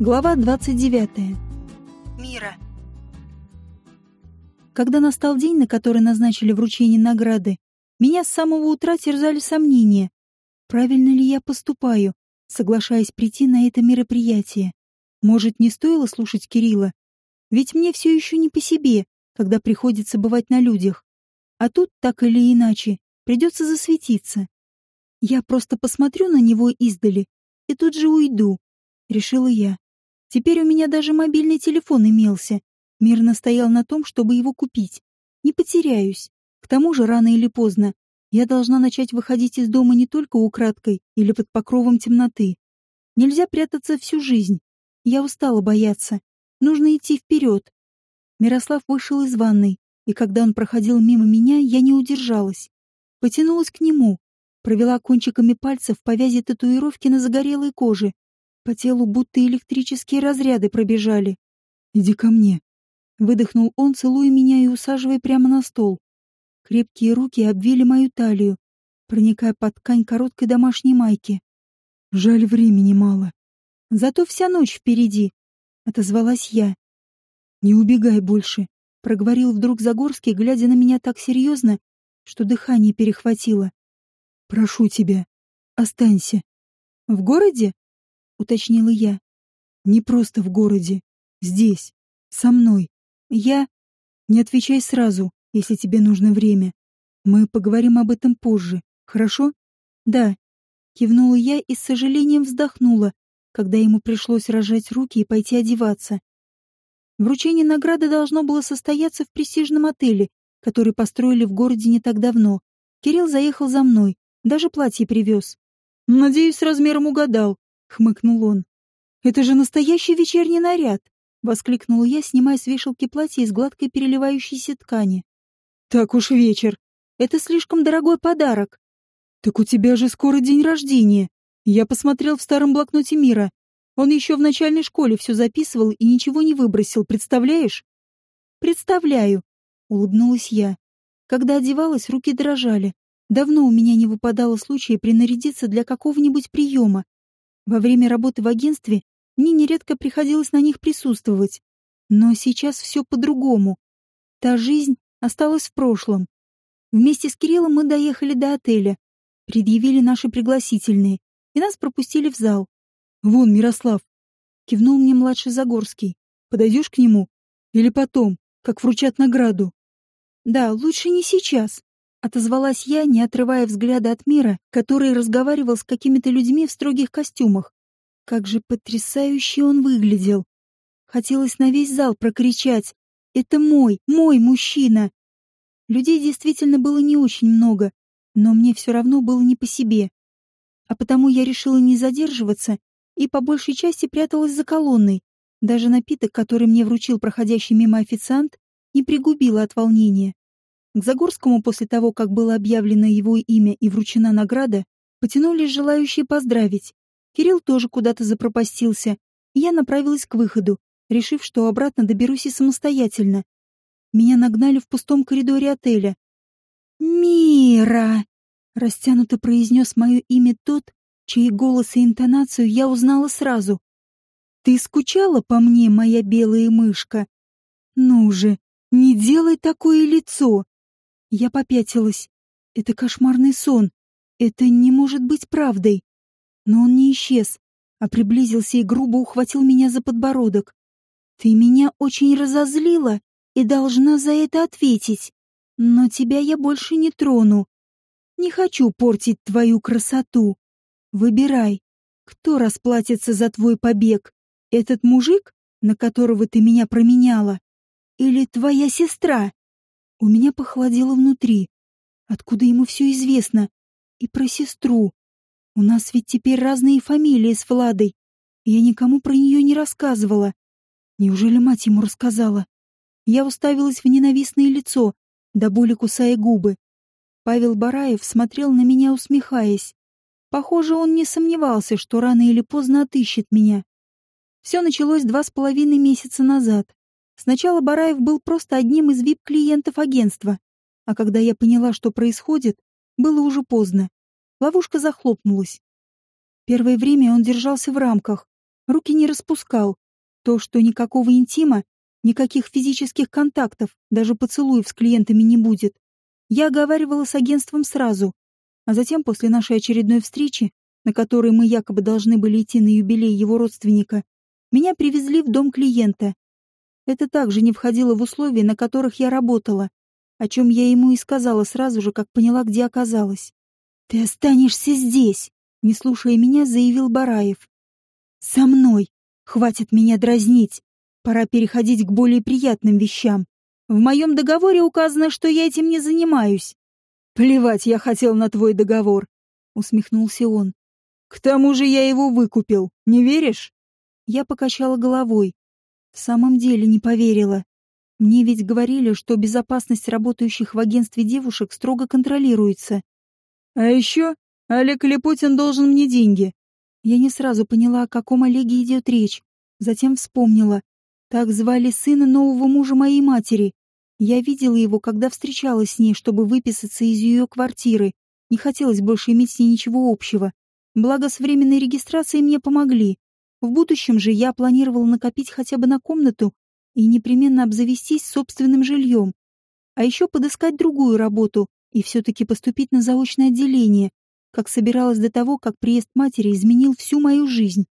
Глава 29. Мира. Когда настал день, на который назначили вручение награды, меня с самого утра терзали сомнения. Правильно ли я поступаю, соглашаясь прийти на это мероприятие? Может, не стоило слушать Кирилла? Ведь мне все еще не по себе, когда приходится бывать на людях. А тут, так или иначе, придется засветиться. Я просто посмотрю на него издали и тут же уйду, решила я. Теперь у меня даже мобильный телефон имелся. Мирно стоял на том, чтобы его купить. Не потеряюсь. К тому же, рано или поздно, я должна начать выходить из дома не только украдкой или под покровом темноты. Нельзя прятаться всю жизнь. Я устала бояться. Нужно идти вперед. Мирослав вышел из ванной, и когда он проходил мимо меня, я не удержалась. Потянулась к нему, провела кончиками пальцев по вязи татуировки на загорелой коже по телу будто электрические разряды пробежали. «Иди ко мне», — выдохнул он, целуя меня и усаживая прямо на стол. Крепкие руки обвили мою талию, проникая под ткань короткой домашней майки. «Жаль, времени мало. Зато вся ночь впереди», — отозвалась я. «Не убегай больше», — проговорил вдруг Загорский, глядя на меня так серьезно, что дыхание перехватило. «Прошу тебя, останься». «В городе?» — уточнила я. «Не просто в городе. Здесь. Со мной. Я...» «Не отвечай сразу, если тебе нужно время. Мы поговорим об этом позже, хорошо?» «Да». Кивнула я и с сожалением вздохнула, когда ему пришлось разжать руки и пойти одеваться. Вручение награды должно было состояться в престижном отеле, который построили в городе не так давно. Кирилл заехал за мной, даже платье привез. «Надеюсь, размером угадал», — хмыкнул он. «Это же настоящий вечерний наряд!» — воскликнула я, снимая с вешалки платье из гладкой переливающейся ткани. «Так уж вечер. Это слишком дорогой подарок». «Так у тебя же скоро день рождения. Я посмотрел в старом блокноте мира. Он еще в начальной школе все записывал и ничего не выбросил, представляешь?» «Представляю», — улыбнулась я. Когда одевалась, руки дрожали. Давно у меня не выпадало случая принарядиться для какого-нибудь приема, во время работы в агентстве мне нередко приходилось на них присутствовать. Но сейчас все по-другому. Та жизнь осталась в прошлом. Вместе с Кириллом мы доехали до отеля, предъявили наши пригласительные, и нас пропустили в зал. «Вон, Мирослав!» — кивнул мне младший Загорский. «Подойдешь к нему? Или потом, как вручат награду?» «Да, лучше не сейчас», Отозвалась я, не отрывая взгляда от мира, который разговаривал с какими-то людьми в строгих костюмах. Как же потрясающе он выглядел. Хотелось на весь зал прокричать «Это мой, мой мужчина!» Людей действительно было не очень много, но мне все равно было не по себе. А потому я решила не задерживаться и по большей части пряталась за колонной. Даже напиток, который мне вручил проходящий мимо официант, не пригубила от волнения. К Загорскому после того, как было объявлено его имя и вручена награда, потянулись желающие поздравить. Кирилл тоже куда-то запропастился, и я направилась к выходу, решив, что обратно доберусь и самостоятельно. Меня нагнали в пустом коридоре отеля. «Мира!» — растянуто произнес мое имя тот, чей голос и интонацию я узнала сразу. «Ты скучала по мне, моя белая мышка? Ну же, не делай такое лицо!» Я попятилась. Это кошмарный сон. Это не может быть правдой. Но он не исчез, а приблизился и грубо ухватил меня за подбородок. Ты меня очень разозлила и должна за это ответить. Но тебя я больше не трону. Не хочу портить твою красоту. Выбирай, кто расплатится за твой побег? Этот мужик, на которого ты меня променяла? Или твоя сестра? У меня похолодело внутри. Откуда ему все известно? И про сестру. У нас ведь теперь разные фамилии с Владой. Я никому про нее не рассказывала. Неужели мать ему рассказала? Я уставилась в ненавистное лицо, до боли кусая губы. Павел Бараев смотрел на меня, усмехаясь. Похоже, он не сомневался, что рано или поздно отыщет меня. Все началось два с половиной месяца назад. Сначала Бараев был просто одним из вип-клиентов агентства, а когда я поняла, что происходит, было уже поздно. Ловушка захлопнулась. Первое время он держался в рамках, Руки не распускал. То, что никакого интима, никаких физических контактов, даже поцелуев с клиентами не будет. Я оговаривала с агентством сразу, а затем после нашей очередной встречи, на которой мы якобы должны были идти на юбилей его родственника, меня привезли в дом клиента. Это также не входило в условия, на которых я работала, о чем я ему и сказала сразу же, как поняла, где оказалась. «Ты останешься здесь!» — не слушая меня, заявил Бараев. «Со мной! Хватит меня дразнить! Пора переходить к более приятным вещам. В моем договоре указано, что я этим не занимаюсь». «Плевать я хотел на твой договор», — усмехнулся он. «К тому же я его выкупил, не веришь?» Я покачала головой. В самом деле не поверила. Мне ведь говорили, что безопасность работающих в агентстве девушек строго контролируется. А еще Олег Лепутин должен мне деньги. Я не сразу поняла, о каком Олеге идет речь. Затем вспомнила. Так звали сына нового мужа моей матери. Я видела его, когда встречалась с ней, чтобы выписаться из ее квартиры. Не хотелось больше иметь с ней ничего общего. Благо, с временной регистрацией мне помогли. В будущем же я планировала накопить хотя бы на комнату и непременно обзавестись собственным жильем. А еще подыскать другую работу, и все-таки поступить на заочное отделение, как собиралась до того, как приезд матери изменил всю мою жизнь.